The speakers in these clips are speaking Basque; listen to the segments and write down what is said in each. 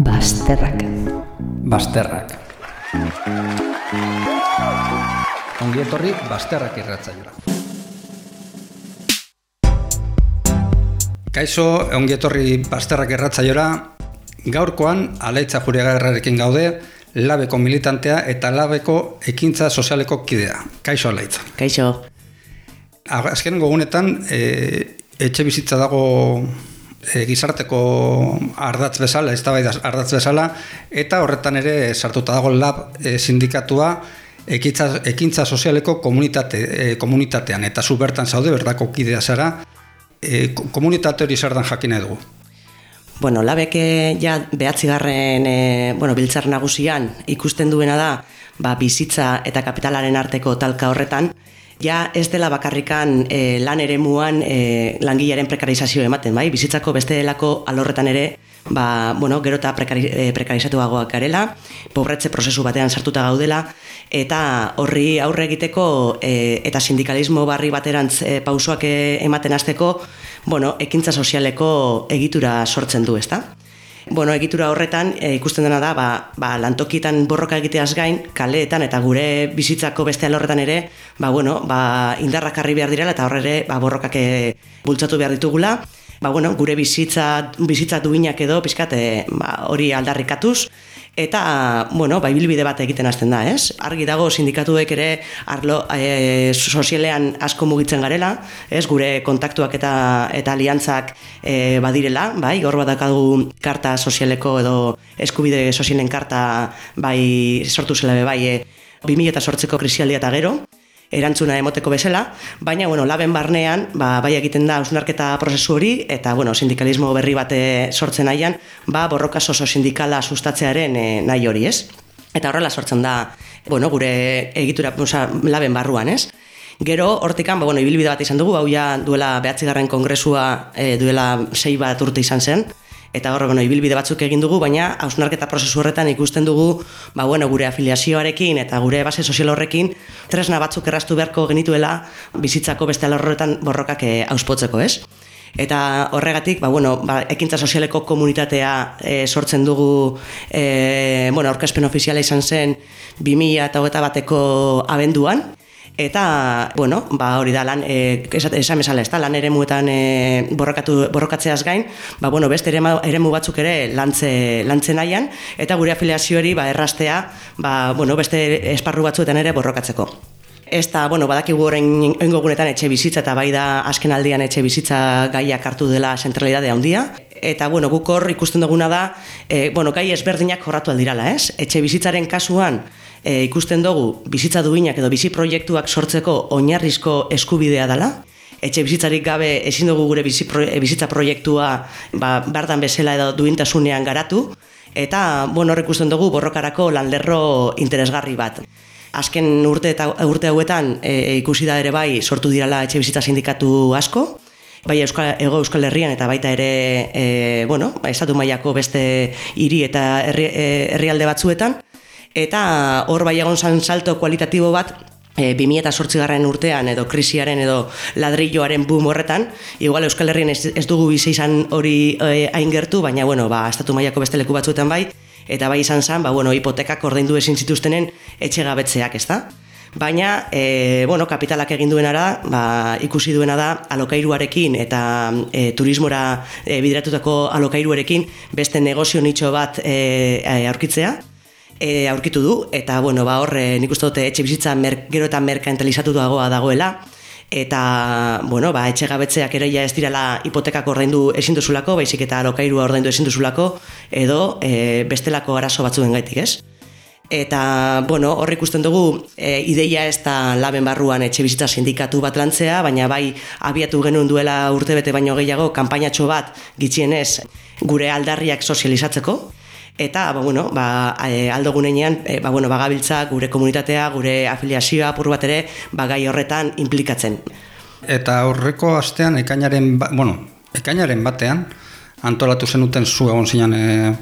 Basterrak. Basterrak. Ongi etorri Basterrak irratzaioa. Kaixo, ongi etorri Basterrak irratzaiora. Gaurkoan Alaitza Juriagarrarekin gaude, Labeko militantea eta Labeko ekintza sozialeko kidea. Kaixo Alaitza. Kaixo. Azken gogunetan, e, etxe bizitza dago e, gizarteko ardatz bezala, ez ardatz bezala, eta horretan ere sartuta dago lab e, sindikatua ekintza, ekintza sozialeko komunitate, e, komunitatean, eta zu bertan zaude, berdako kidea zara, e, komunitate hori zer jakin dugu. Bueno, labek ja behatzigarren e, bueno, biltzar nagusian ikusten duena da, ba, bizitza eta kapitalaren arteko talka horretan, ja ez dela bakarrikan e, lan ere muan e, langilaren prekarizazio ematen, bai? Bizitzako beste delako alorretan ere, ba, bueno, gero eta prekari, e, prekarizatuagoak garela, pobretze prozesu batean sartuta gaudela, eta horri aurre egiteko e, eta sindikalismo barri baterantz e, pausoak ematen hasteko, bueno, ekintza sozialeko egitura sortzen du, ezta? Bueno, egitura horretan e, ikusten dena da, ba, ba, lantokitan borroka egiteaz gain, kaleetan eta gure bizitzako beste alorretan ere, ba, bueno, ba, indarrak harri behar direla eta horre ba, borrokak eh, bultzatu behar ditugula, ba, bueno, gure bizitza, bizitza duinak edo, pizkat, e, ba, hori aldarrikatuz, Eta, bueno, bai bilbide bat egiten hasten da, ez? Argi dago sindikatuek ere arlo e, sozialean asko mugitzen garela, ez? Gure kontaktuak eta eta aliantzak e, badirela, bai? Gaur badakadu karta sozialeko edo eskubide sozialen karta bai sortu zela bai e, 2008ko krisialdia eta gero erantzuna emoteko bezala, baina bueno, laben barnean, ba, bai egiten da ausnarketa prozesu hori eta bueno, sindikalismo berri bate sortzen nahian, ba borroka soso sindikala sustatzearen e, nahi hori, ez? Eta horrela sortzen da, bueno, gure egitura, oza, laben barruan, ez? Gero, hortikan, ba, bueno, ibilbide bat izan dugu, hau ja duela behatzigarren kongresua e, duela sei bat urte izan zen, eta hor, bueno, ibilbide batzuk egin dugu, baina hausnarketa prozesu horretan ikusten dugu, ba, bueno, gure afiliazioarekin eta gure base sozial horrekin, tresna batzuk errastu beharko genituela bizitzako beste horretan borrokak eh, auspotzeko, ez? Eta horregatik, ba, bueno, ba, ekintza sozialeko komunitatea e, sortzen dugu, e, bueno, orkespen ofiziala izan zen 2000 eta bateko abenduan, Eta, bueno, ba, hori da, lan, e, esan bezala, ez da, lan ere muetan e, borrokatu, borrokatzeaz gain, ba, bueno, beste ere, mu batzuk ere lantze, lantze nahian, eta gure afiliazioari, ba, errastea, ba, bueno, beste esparru batzuetan ere borrokatzeko. Ez da, bueno, badakigu horrein oingo gunetan etxe bizitza eta bai da azken aldian etxe bizitza gaiak hartu dela zentralidade handia. Eta, bueno, guk hor ikusten duguna da, e, bueno, gai ezberdinak jorratu aldirala, ez? Etxe bizitzaren kasuan, e, ikusten dugu bizitza duinak edo bizi proiektuak sortzeko oinarrizko eskubidea dela. Etxe bizitzarik gabe ezin dugu gure bizi e, bizitza proiektua ba, bardan bezala edo duintasunean garatu. Eta, bueno, hor ikusten dugu borrokarako lanlerro interesgarri bat. Azken urte eta urte hauetan e, ikusi da ere bai sortu dirala etxe bizitza sindikatu asko, bai Euskal, Ego Euskal Herrian eta baita ere e, bueno, estatu mailako beste hiri eta e, herrialde batzuetan, eta hor bai egon zan salto kualitatibo bat e, 2008 garren urtean edo krisiaren edo ladrilloaren boom horretan, igual Euskal Herrien ez, ez dugu bizi izan hori e, aingertu, baina bueno, ba, estatu mailako beste leku batzuetan bai, eta bai izan zen, ba, bueno, hipotekak ordaindu ezin zituztenen etxegabetzeak, ez da? Baina, e, bueno, kapitalak egin duenara, ba, ikusi duena da, alokairuarekin eta e, turismora e, bideratutako alokairuarekin beste negozio nitxo bat e, aurkitzea, e, aurkitu du eta bueno, ba horre nik uste dute etxe bizitza mer, gero eta merkantilizatu dagoa dagoela eta bueno, ba etxegabetzeak ere ja ez direla hipotekak ordaindu ezin duzulako, baizik eta alokairua ordaindu ezin duzulako edo e, bestelako arazo batzuen gaitik, ez? Eta, bueno, hor ikusten dugu, e, ideia ez da laben barruan etxe bizitza sindikatu bat lantzea, baina bai abiatu genuen duela urtebete baino gehiago, kanpainatxo bat gitxienez gure aldarriak sozializatzeko, eta ba, bueno, ba, e, aldo gunenean e, ba, bueno, bagabiltza gure komunitatea, gure afiliazioa apur bat ere ba, gai horretan implikatzen. Eta horreko astean ekainaren, ba, bueno, ekainaren batean antolatu zenuten zu egon zinan e,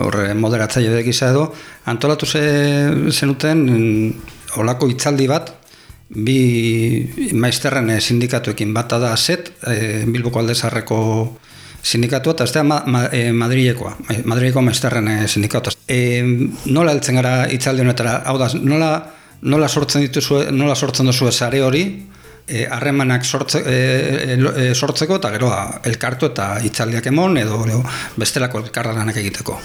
horre moderatzaile edo, antolatu zenuten mm, olako hitzaldi bat bi maizterren sindikatuekin. Bata da ZET, e, Bilboko aldezarreko sindikatu eta ez da ma, ma, Madrilekoa, Madrileko maizterren sindikatu. E, nola heltzen gara itzaldi honetara, hau da, nola, nola sortzen dituzu, nola sortzen duzu sare hori, E, harremanak sortze, e, e, sortzeko eta gero elkartu eta hitzaldiak emon edo bestelako elkarra lanak egiteko.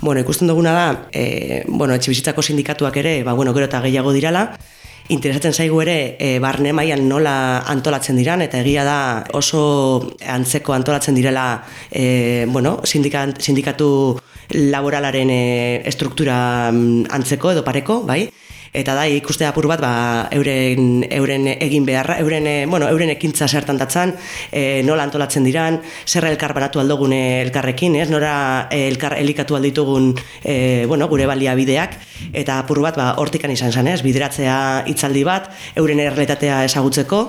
bueno, ikusten duguna da, e, bueno, etxe bizitzako sindikatuak ere, ba, bueno, gero eta gehiago dirala, interesatzen zaigu ere e, barne mailan nola antolatzen diran eta egia da oso antzeko antolatzen direla e, bueno, sindikatu laboralaren e, estruktura mm, antzeko edo pareko, bai? Eta da ikuste apur bat ba, euren, euren egin beharra, euren, eh, bueno, euren ekintza zertan datzan, e, nola antolatzen diran, zerra elkar banatu aldogun elkarrekin, ez? nora eh, elkar elikatu alditugun e, bueno, gure balia bideak, eta apur bat ba, hortikan izan zen, ez? bideratzea hitzaldi bat, euren errealitatea ezagutzeko,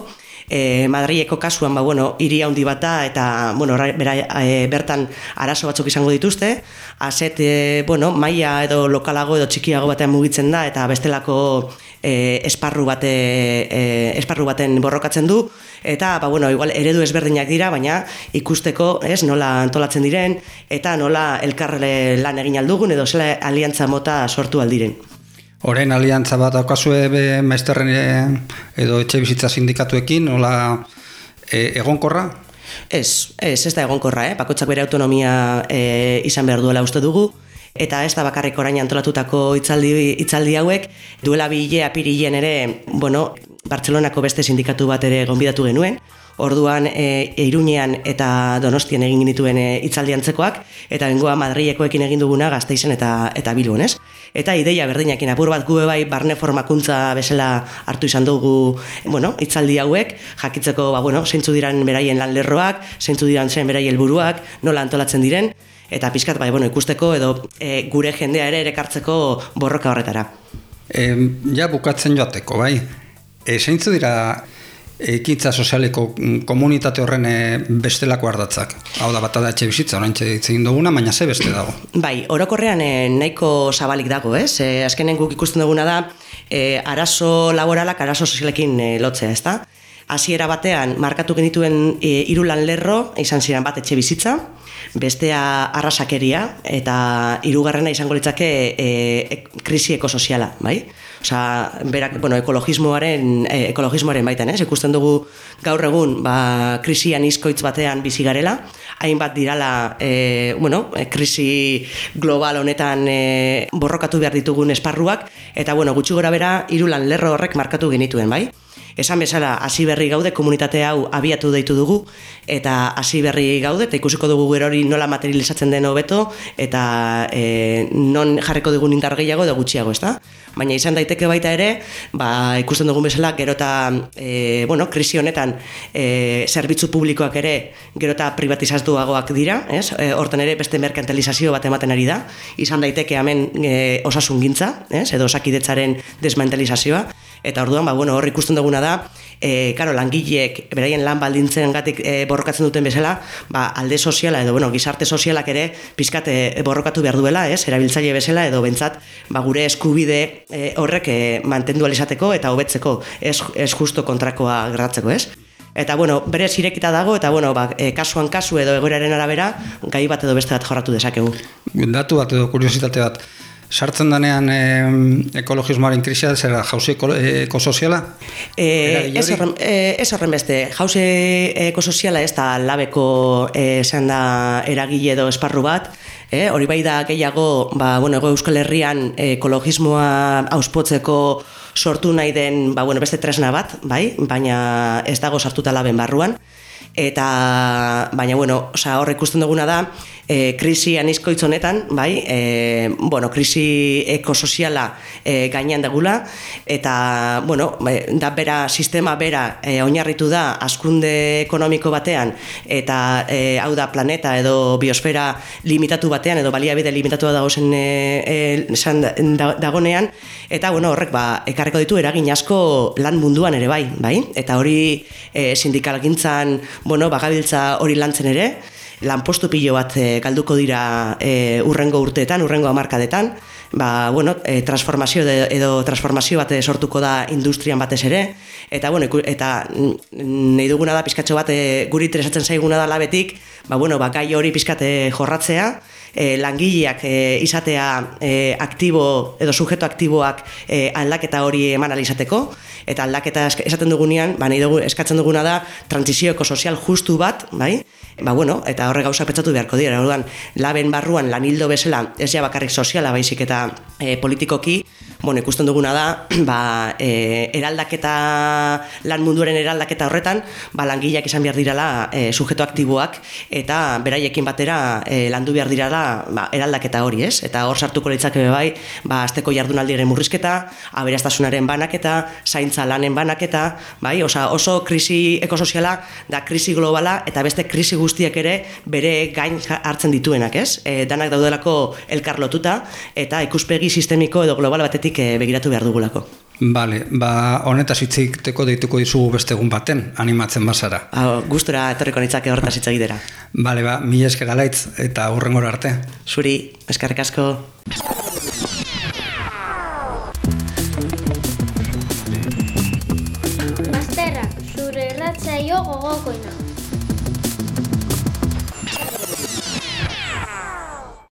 e, Madrileko kasuan ba, bueno, iri handi bat da eta bueno, bera, e, bertan arazo batzuk izango dituzte aset, e, bueno, maia edo lokalago edo txikiago batean mugitzen da eta bestelako e, esparru, bate, e, esparru baten borrokatzen du eta ba, bueno, igual eredu ezberdinak dira baina ikusteko ez, nola antolatzen diren eta nola elkarre lan egin aldugun edo zela aliantza mota sortu aldiren. Horein aliantza bat daukazue be maizterren e, edo etxe bizitza sindikatuekin, nola e, egonkorra? Ez, ez, ez da egonkorra, eh? bakotxak bere autonomia e, izan behar duela uste dugu, eta ez da bakarrik orain antolatutako itzaldi, itzaldi hauek, duela bi hile apirilen ere, bueno, Bartzelonako beste sindikatu bat ere gonbidatu genuen, orduan e, Iruñean eta Donostian egin dituen e, itzaldiantzekoak eta bengoa Madrilekoekin egin duguna Gasteizen eta eta Bilbon, ez? Eta ideia berdinakin apur bat gube bai barne formakuntza bezala hartu izan dugu, bueno, itzaldi hauek jakitzeko, ba bueno, zeintzu diran beraien lanlerroak, zeintzu diran zen beraien helburuak, nola antolatzen diren eta pizkat bai, bueno, ikusteko edo e, gure jendea ere erekartzeko borroka horretara. E, ja bukatzen joateko, bai. E, zeintzu dira ekitza sozialeko mm, komunitate horren eh, bestelako ardatzak. Hau da, bat da etxe bizitza, orain egin duguna, baina ze beste dago. Bai, orokorrean e, nahiko zabalik dago, ez? E, azkenen guk ikusten duguna da, e, arazo laboralak arazo sozialekin e, lotzea, ez da? Hasiera batean, markatu genituen e, irulan lerro, izan ziren bat etxe bizitza, bestea arrasakeria, eta hirugarrena izango litzake e, krisi ekosoziala, bai? Osea, berak, bueno, ekologismoaren, eh, ekologismoaren baitan, ez? Ikusten dugu gaur egun, ba, krisian izkoitz batean bizi garela, hainbat dirala, e, bueno, e, krisi global honetan e, borrokatu behar ditugun esparruak, eta, bueno, gutxi gora bera, irulan lerro horrek markatu genituen, bai? Esan bezala, hasi berri gaude, komunitate hau abiatu deitu dugu, eta hasi berri gaude, eta ikusiko dugu gero hori nola materializatzen den hobeto, eta e, non jarriko dugun indar gehiago edo gutxiago, ez da? Baina izan daiteke baita ere, ba, ikusten dugun bezala, gero eta, e, bueno, krisi honetan, e, zerbitzu publikoak ere, gero eta privatizaztuagoak dira, ez? E, horten ere, beste merkantilizazio bat ematen ari da, izan daiteke hemen e, osasun gintza, ez? edo osakidetzaren desmentalizazioa, eta orduan, ba, bueno, hor ikusten duguna da, e, karo, langileek, beraien lan baldintzen gatik e, borrokatzen duten bezala, ba, alde soziala edo, bueno, gizarte sozialak ere, pizkate borrokatu behar duela, ez, erabiltzaile bezala, edo bentsat, ba, gure eskubide e, horrek e, mantendu alizateko eta hobetzeko, ez, ez justo kontrakoa gertatzeko, ez? Eta, bueno, berez irekita dago, eta, bueno, ba, e, kasuan kasu edo egoeraren arabera, gai bat edo beste bat jorratu dezakegu. Datu bat edo kuriositate bat, Sartzen danean e, ekologismoaren krisia, zer da, jauzi ekosoziala? E, ez, horren, e, ez horren beste, jauzi ekosoziala ez da labeko e, da eragile edo esparru bat, e, hori bai da gehiago, ba, bueno, ego euskal herrian ekologismoa auspotzeko sortu nahi den ba, bueno, beste tresna bat, bai, baina ez dago sartuta laben barruan, eta baina bueno, osea hor ikusten duguna da, e, krisi anizkoitz honetan, bai, e, bueno, krisi ekosoziala e, gainean dagula, eta, bueno, bai, da bera, sistema bera e, oinarritu da askunde ekonomiko batean, eta e, hau da planeta edo biosfera limitatu batean, edo baliabide limitatu dago zen e, e, dagonean, eta, bueno, horrek, ba, ekarreko ditu eragin asko lan munduan ere bai, bai, eta hori e, sindikalgintzan, bueno, bagabiltza hori lantzen ere, lanpostu pilo bat e, galduko dira e, urrengo urteetan, urrengo hamarkadetan, ba, bueno, e, transformazio de, edo transformazio bat sortuko da industrian batez ere, eta, bueno, eta nahi duguna da pizkatxo bat e, guri interesatzen zaiguna da labetik, ba, bueno, ba, gai hori pizkate jorratzea, e, langileak e, izatea e, aktibo edo sujeto aktiboak e, aldaketa hori eman alizateko eta aldaketa esaten dugunean, ba, nahi dugu, eskatzen duguna da transizioko sozial justu bat, bai? Ba, bueno, eta horre gauza petzatu beharko dira. Orduan, laben barruan lanildo bezala ez ja bakarrik soziala baizik eta e, politikoki, bueno, ikusten duguna da, ba, e, eraldaketa, lan munduaren eraldaketa horretan, ba, langileak izan behar dirala e, sujeto aktiboak, eta beraiekin batera e, landu behar dirala ba, eraldaketa hori, ez? Eta hor sartuko litzake bai, ba, azteko jardunaldiaren murrizketa, aberastasunaren banaketa, zaintza lanen banaketa, bai? Osa, oso krisi ekosoziala da krisi globala, eta beste krisi guztiak ere bere gain hartzen dituenak, ez? E, danak daudelako elkar lotuta, eta ikuspegi sistemiko edo global batetik aldetik eh, begiratu behar dugulako. Bale, ba, honetaz teko deituko dizugu beste egun baten, animatzen bazara. Ha, gustura etorriko nitzake horretaz hitz egitera. Bale, ba, mi eskera laitz eta hurrengora arte. Zuri, eskarrik asko.